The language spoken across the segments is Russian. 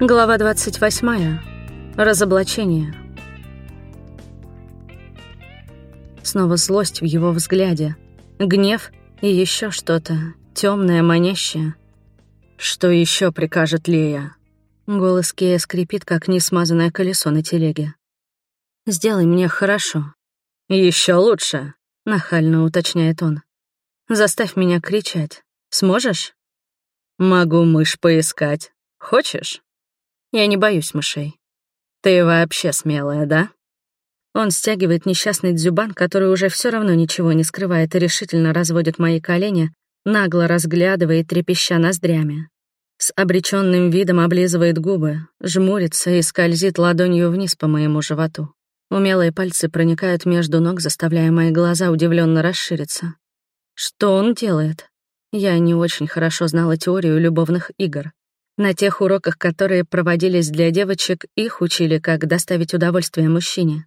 Глава 28. Разоблачение. Снова злость в его взгляде, гнев и еще что-то темное, манящее. Что еще прикажет Лея? Голос Кея скрипит, как несмазанное колесо на телеге. «Сделай мне хорошо». Еще лучше», — нахально уточняет он. «Заставь меня кричать. Сможешь?» «Могу мышь поискать. Хочешь?» Я не боюсь мышей. Ты вообще смелая, да? Он стягивает несчастный дзюбан, который уже все равно ничего не скрывает и решительно разводит мои колени, нагло разглядывает, трепеща ноздрями. С обреченным видом облизывает губы, жмурится и скользит ладонью вниз по моему животу. Умелые пальцы проникают между ног, заставляя мои глаза удивленно расшириться. Что он делает? Я не очень хорошо знала теорию любовных игр. На тех уроках, которые проводились для девочек, их учили, как доставить удовольствие мужчине.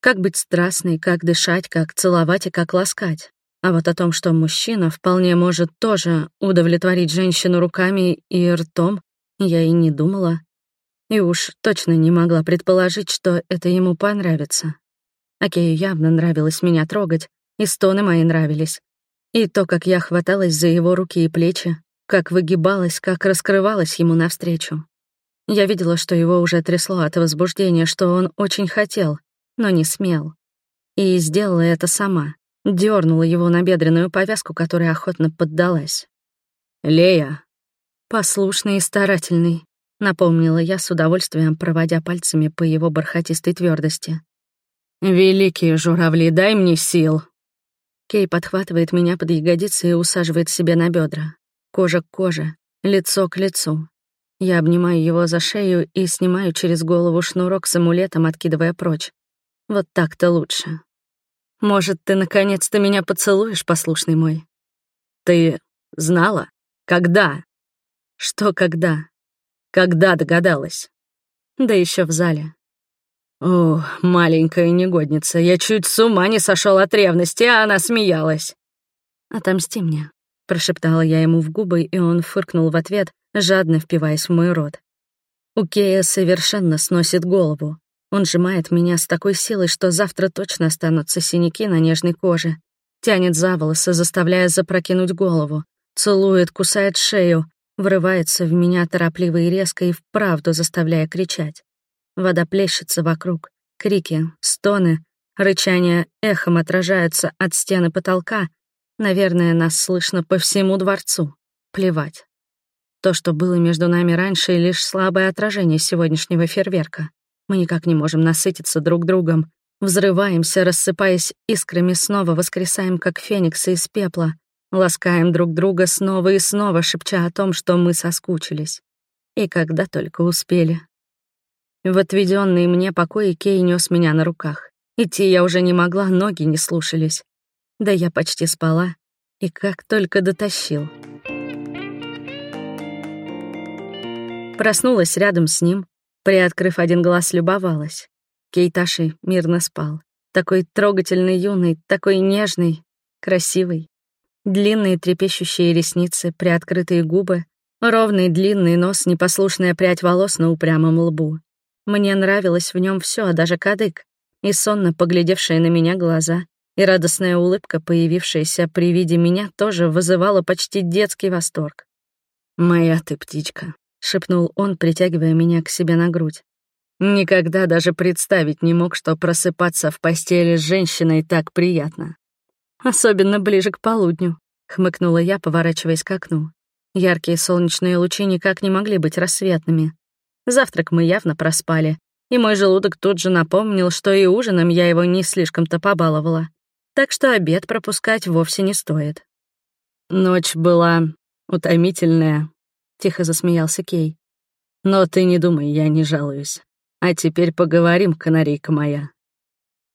Как быть страстной, как дышать, как целовать и как ласкать. А вот о том, что мужчина вполне может тоже удовлетворить женщину руками и ртом, я и не думала. И уж точно не могла предположить, что это ему понравится. Акею явно нравилось меня трогать, и стоны мои нравились. И то, как я хваталась за его руки и плечи, как выгибалась, как раскрывалась ему навстречу. Я видела, что его уже трясло от возбуждения, что он очень хотел, но не смел. И сделала это сама, дернула его на бедренную повязку, которая охотно поддалась. «Лея!» «Послушный и старательный», — напомнила я с удовольствием, проводя пальцами по его бархатистой твердости. «Великие журавли, дай мне сил!» Кей подхватывает меня под ягодицы и усаживает себе на бедра. Кожа к коже, лицо к лицу. Я обнимаю его за шею и снимаю через голову шнурок с амулетом, откидывая прочь. Вот так-то лучше. Может, ты наконец-то меня поцелуешь, послушный мой? Ты знала? Когда? Что когда? Когда догадалась? Да еще в зале. О, маленькая негодница, я чуть с ума не сошел от ревности, а она смеялась. Отомсти мне, Прошептала я ему в губы, и он фыркнул в ответ, жадно впиваясь в мой рот. У Кея совершенно сносит голову. Он сжимает меня с такой силой, что завтра точно останутся синяки на нежной коже. Тянет за волосы, заставляя запрокинуть голову. Целует, кусает шею, врывается в меня торопливо и резко и вправду заставляя кричать. Вода плещется вокруг. Крики, стоны, рычания эхом отражаются от стены потолка, Наверное, нас слышно по всему дворцу. Плевать. То, что было между нами раньше, лишь слабое отражение сегодняшнего фейерверка. Мы никак не можем насытиться друг другом. Взрываемся, рассыпаясь искрами, снова воскресаем, как фениксы из пепла. Ласкаем друг друга снова и снова, шепча о том, что мы соскучились. И когда только успели. В отведенный мне покой Кей нес меня на руках. Идти я уже не могла, ноги не слушались. Да я почти спала, и как только дотащил. Проснулась рядом с ним, приоткрыв один глаз, любовалась. Кейташи мирно спал. Такой трогательный юный, такой нежный, красивый. Длинные трепещущие ресницы, приоткрытые губы, ровный длинный нос, непослушная прядь волос на упрямом лбу. Мне нравилось в нем все, даже кадык, и сонно поглядевшие на меня глаза, и радостная улыбка, появившаяся при виде меня, тоже вызывала почти детский восторг. «Моя ты птичка», — шепнул он, притягивая меня к себе на грудь. Никогда даже представить не мог, что просыпаться в постели с женщиной так приятно. Особенно ближе к полудню, хмыкнула я, поворачиваясь к окну. Яркие солнечные лучи никак не могли быть рассветными. Завтрак мы явно проспали, и мой желудок тут же напомнил, что и ужином я его не слишком-то побаловала так что обед пропускать вовсе не стоит. Ночь была утомительная, тихо засмеялся Кей. Но ты не думай, я не жалуюсь. А теперь поговорим, канарейка моя.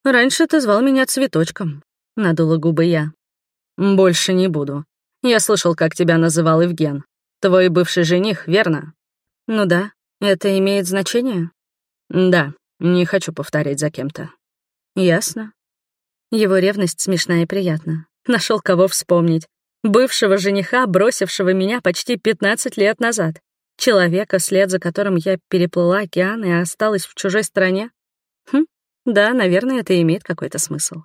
Раньше ты звал меня цветочком, надула губы я. Больше не буду. Я слышал, как тебя называл Евген. Твой бывший жених, верно? Ну да. Это имеет значение? Да, не хочу повторять за кем-то. Ясно. Его ревность смешна и приятна. Нашел кого вспомнить. Бывшего жениха, бросившего меня почти 15 лет назад. Человека, след за которым я переплыла океан и осталась в чужой стране? Хм, да, наверное, это имеет какой-то смысл.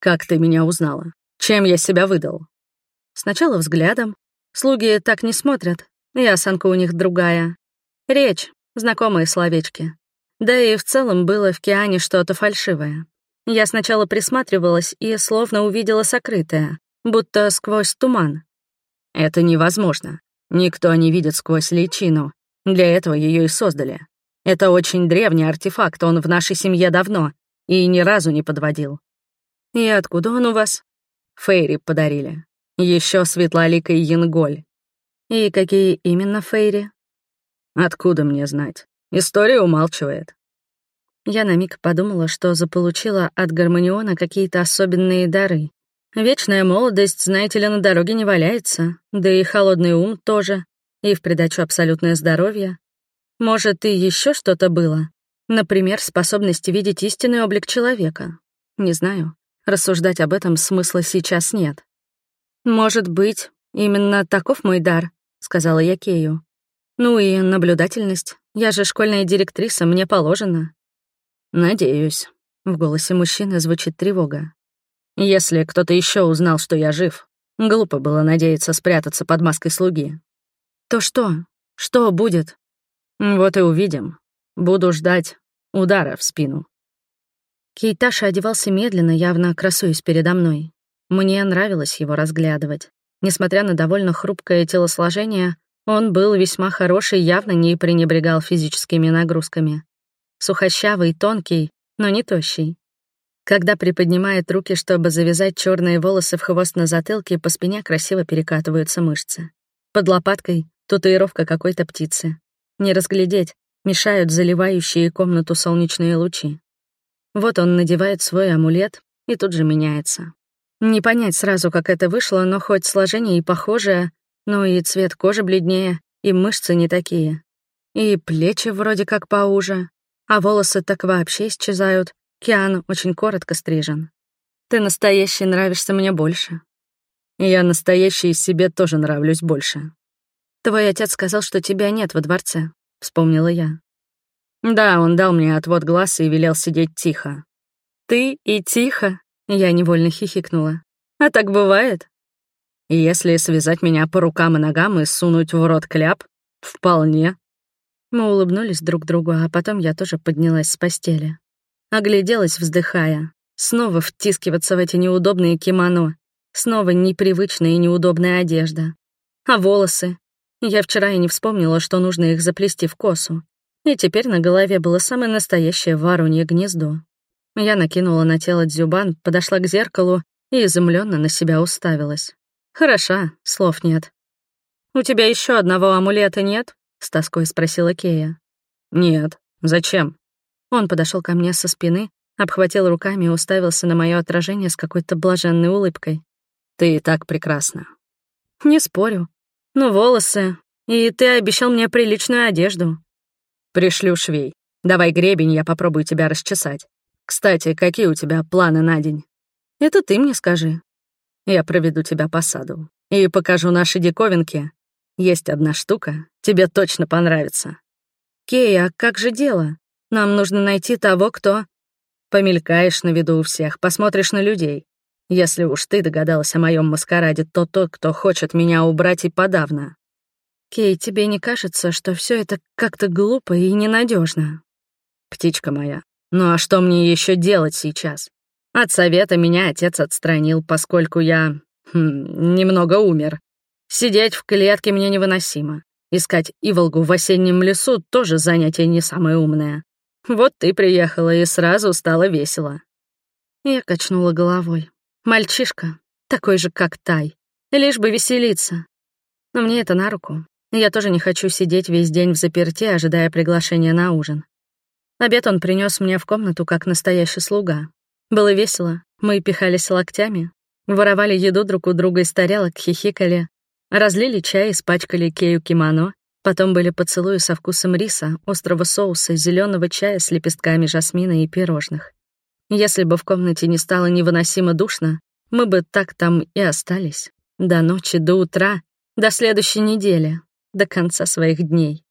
Как ты меня узнала? Чем я себя выдал? Сначала взглядом. Слуги так не смотрят, и осанка у них другая. Речь, знакомые словечки. Да и в целом было в Киане что-то фальшивое. Я сначала присматривалась и словно увидела сокрытое, будто сквозь туман. Это невозможно. Никто не видит сквозь личину. Для этого ее и создали. Это очень древний артефакт, он в нашей семье давно и ни разу не подводил. И откуда он у вас? Фейри подарили. Еще светлоликой Янголь. И какие именно Фейри? Откуда мне знать? История умалчивает. Я на миг подумала, что заполучила от Гармониона какие-то особенные дары. Вечная молодость, знаете ли, на дороге не валяется, да и холодный ум тоже, и в придачу абсолютное здоровье. Может, и еще что-то было? Например, способность видеть истинный облик человека. Не знаю. Рассуждать об этом смысла сейчас нет. «Может быть, именно таков мой дар», — сказала я Кею. Ну и наблюдательность. Я же школьная директриса, мне положено. Надеюсь. В голосе мужчины звучит тревога. Если кто-то еще узнал, что я жив, глупо было надеяться спрятаться под маской слуги. То что? Что будет? Вот и увидим. Буду ждать удара в спину. Кейташа одевался медленно, явно красуясь передо мной. Мне нравилось его разглядывать. Несмотря на довольно хрупкое телосложение, он был весьма хороший, явно не пренебрегал физическими нагрузками. Сухощавый, тонкий, но не тощий. Когда приподнимает руки, чтобы завязать черные волосы в хвост на затылке, по спине красиво перекатываются мышцы. Под лопаткой — татуировка какой-то птицы. Не разглядеть, мешают заливающие комнату солнечные лучи. Вот он надевает свой амулет и тут же меняется. Не понять сразу, как это вышло, но хоть сложение и похожее, ну и цвет кожи бледнее, и мышцы не такие. И плечи вроде как поуже, а волосы так вообще исчезают. Киан очень коротко стрижен. Ты настоящий нравишься мне больше. Я настоящий себе тоже нравлюсь больше. Твой отец сказал, что тебя нет во дворце, вспомнила я. Да, он дал мне отвод глаз и велел сидеть тихо. Ты и тихо? Я невольно хихикнула. А так бывает? Если связать меня по рукам и ногам и сунуть в рот кляп, вполне. Мы улыбнулись друг другу, а потом я тоже поднялась с постели. Огляделась, вздыхая. Снова втискиваться в эти неудобные кимоно. Снова непривычная и неудобная одежда. А волосы? Я вчера и не вспомнила, что нужно их заплести в косу. И теперь на голове было самое настоящее воронье гнездо. Я накинула на тело дзюбан, подошла к зеркалу и изумленно на себя уставилась. Хороша, слов нет. «У тебя еще одного амулета нет?» — с тоской спросила Кея. «Нет. Зачем?» Он подошел ко мне со спины, обхватил руками и уставился на мое отражение с какой-то блаженной улыбкой. «Ты и так прекрасна». «Не спорю. Ну, волосы. И ты обещал мне приличную одежду». «Пришлю швей. Давай гребень, я попробую тебя расчесать. Кстати, какие у тебя планы на день?» «Это ты мне скажи. Я проведу тебя по саду и покажу наши диковинки. Есть одна штука, тебе точно понравится. Кей, а как же дело? Нам нужно найти того, кто... Помелькаешь на виду у всех, посмотришь на людей. Если уж ты догадалась о моем маскараде, то тот, кто хочет меня убрать и подавно. Кей, тебе не кажется, что все это как-то глупо и ненадежно? Птичка моя, ну а что мне еще делать сейчас? От совета меня отец отстранил, поскольку я... Хм, немного умер. Сидеть в клетке мне невыносимо. Искать Иволгу в осеннем лесу тоже занятие не самое умное. Вот ты приехала, и сразу стало весело. Я качнула головой. Мальчишка, такой же, как Тай. Лишь бы веселиться. Но мне это на руку. Я тоже не хочу сидеть весь день в заперти, ожидая приглашения на ужин. Обед он принес мне в комнату как настоящий слуга, было весело. Мы пихались локтями, воровали еду друг у друга из тарелок, хихикали, разлили чай, испачкали кею кимоно, потом были поцелуи со вкусом риса, острого соуса, зеленого чая с лепестками жасмина и пирожных. Если бы в комнате не стало невыносимо душно, мы бы так там и остались. До ночи, до утра, до следующей недели. до конца своих дней.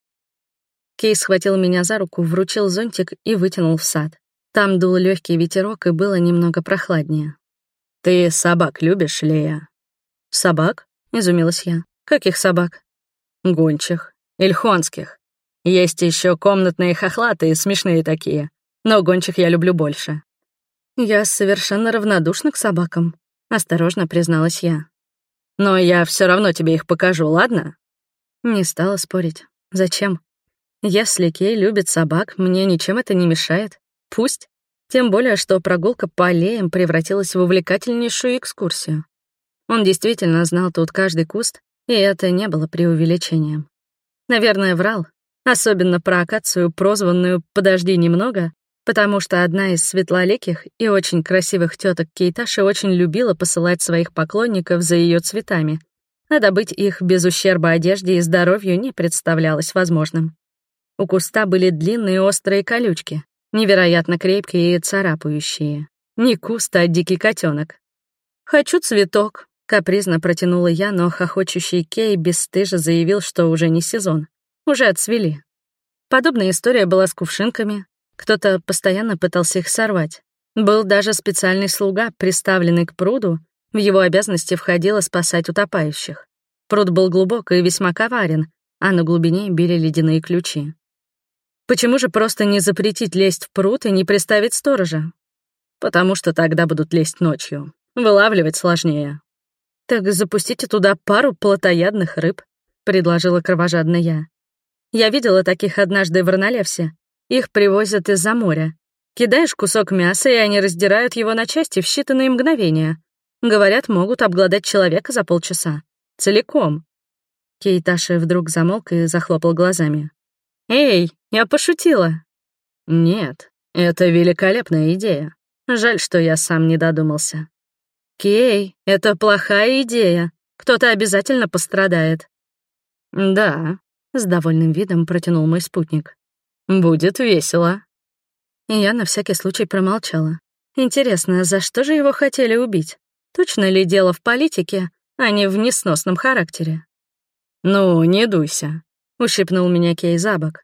Кей схватил меня за руку, вручил зонтик и вытянул в сад. Там дул легкий ветерок и было немного прохладнее. «Ты собак любишь, Лея?» «Собак?» — изумилась я. «Каких собак?» «Гончих. Ильхонских. Есть еще комнатные хохлатые, смешные такие. Но гончих я люблю больше». «Я совершенно равнодушна к собакам», — осторожно призналась я. «Но я все равно тебе их покажу, ладно?» Не стала спорить. Зачем? Если Кей любит собак, мне ничем это не мешает. Пусть. Тем более, что прогулка по аллеям превратилась в увлекательнейшую экскурсию. Он действительно знал тут каждый куст, и это не было преувеличением. Наверное, врал, особенно про акацию, прозванную «Подожди немного», потому что одна из светлоликих и очень красивых теток Кейташи очень любила посылать своих поклонников за ее цветами, а добыть их без ущерба одежде и здоровью не представлялось возможным. У куста были длинные острые колючки, невероятно крепкие и царапающие. Не куст, а дикий котенок. «Хочу цветок», — капризно протянула я, но хохочущий Кей бесстыжо заявил, что уже не сезон. Уже отцвели. Подобная история была с кувшинками. Кто-то постоянно пытался их сорвать. Был даже специальный слуга, приставленный к пруду. В его обязанности входило спасать утопающих. Пруд был глубок и весьма коварен, а на глубине били ледяные ключи. Почему же просто не запретить лезть в пруд и не приставить сторожа? Потому что тогда будут лезть ночью. Вылавливать сложнее. Так запустите туда пару плотоядных рыб, предложила кровожадно я. Я видела таких однажды в Ронолевсе. Их привозят из-за моря. Кидаешь кусок мяса, и они раздирают его на части в считанные мгновения. Говорят, могут обглодать человека за полчаса. Целиком. Кейташи вдруг замолк и захлопал глазами. «Эй, я пошутила». «Нет, это великолепная идея. Жаль, что я сам не додумался». «Кей, это плохая идея. Кто-то обязательно пострадает». «Да», — с довольным видом протянул мой спутник. «Будет весело». Я на всякий случай промолчала. Интересно, за что же его хотели убить? Точно ли дело в политике, а не в несносном характере? «Ну, не дуйся. — ущипнул меня Кей за бок.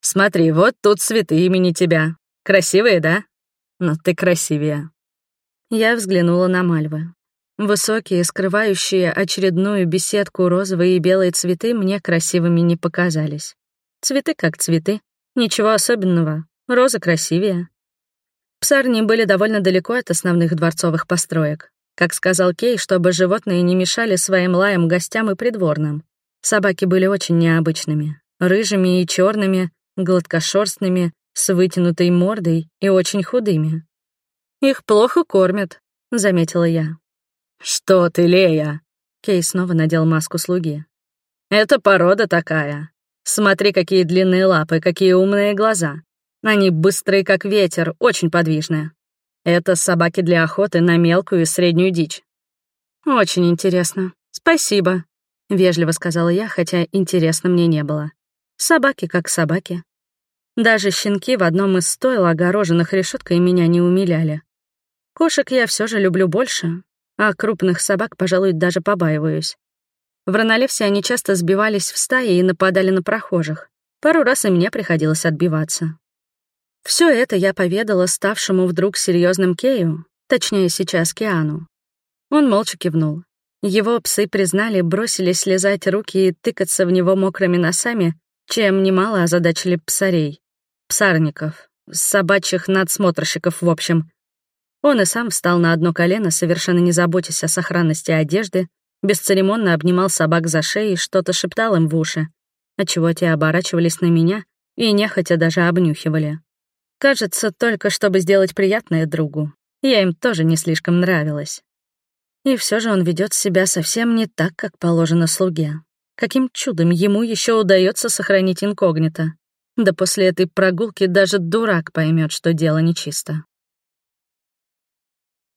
«Смотри, вот тут цветы имени тебя. Красивые, да? Но ты красивее». Я взглянула на мальвы. Высокие, скрывающие очередную беседку розовые и белые цветы мне красивыми не показались. Цветы как цветы. Ничего особенного. Розы красивее. Псарни были довольно далеко от основных дворцовых построек. Как сказал Кей, чтобы животные не мешали своим лаем гостям и придворным. Собаки были очень необычными. Рыжими и черными, гладкошерстными, с вытянутой мордой и очень худыми. «Их плохо кормят», — заметила я. «Что ты, Лея?» Кей снова надел маску слуги. «Это порода такая. Смотри, какие длинные лапы, какие умные глаза. Они быстрые, как ветер, очень подвижные. Это собаки для охоты на мелкую и среднюю дичь». «Очень интересно. Спасибо», — вежливо сказала я, хотя интересно мне не было. Собаки как собаки. Даже щенки в одном из стойл, огороженных решеткой, меня не умиляли. Кошек я все же люблю больше, а крупных собак, пожалуй, даже побаиваюсь. В Ронолевсе они часто сбивались в стаи и нападали на прохожих. Пару раз и мне приходилось отбиваться. Все это я поведала ставшему вдруг серьезным Кею, точнее сейчас Киану. Он молча кивнул. Его псы признали, бросились слезать руки и тыкаться в него мокрыми носами, чем немало озадачили псарей. Псарников, собачьих надсмотрщиков, в общем. Он и сам встал на одно колено, совершенно не заботясь о сохранности одежды, бесцеремонно обнимал собак за шею и что-то шептал им в уши, отчего те оборачивались на меня и нехотя даже обнюхивали. Кажется, только чтобы сделать приятное другу. Я им тоже не слишком нравилась. И все же он ведет себя совсем не так, как положено слуге. Каким чудом ему еще удается сохранить инкогнито? Да после этой прогулки даже дурак поймет, что дело нечисто.